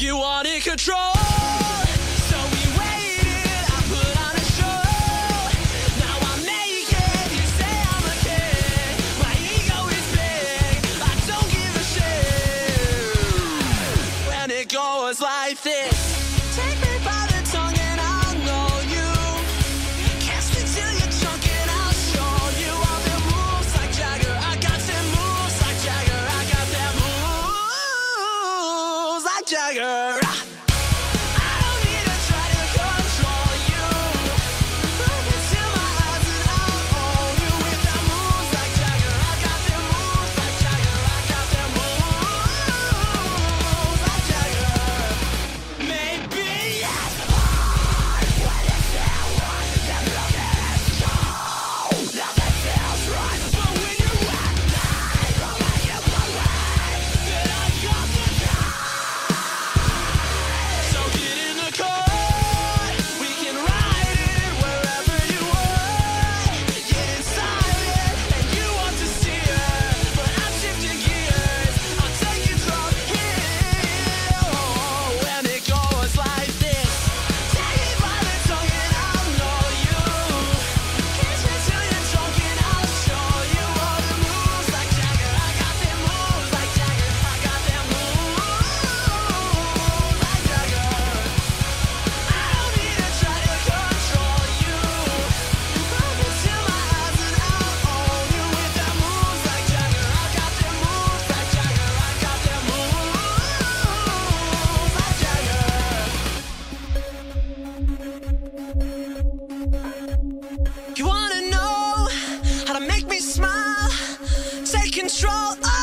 you in control. So we waited, I put on a show. Now I'm naked. You say I'm okay. My ego is big. I don't give a kid. Jagger. control. Oh!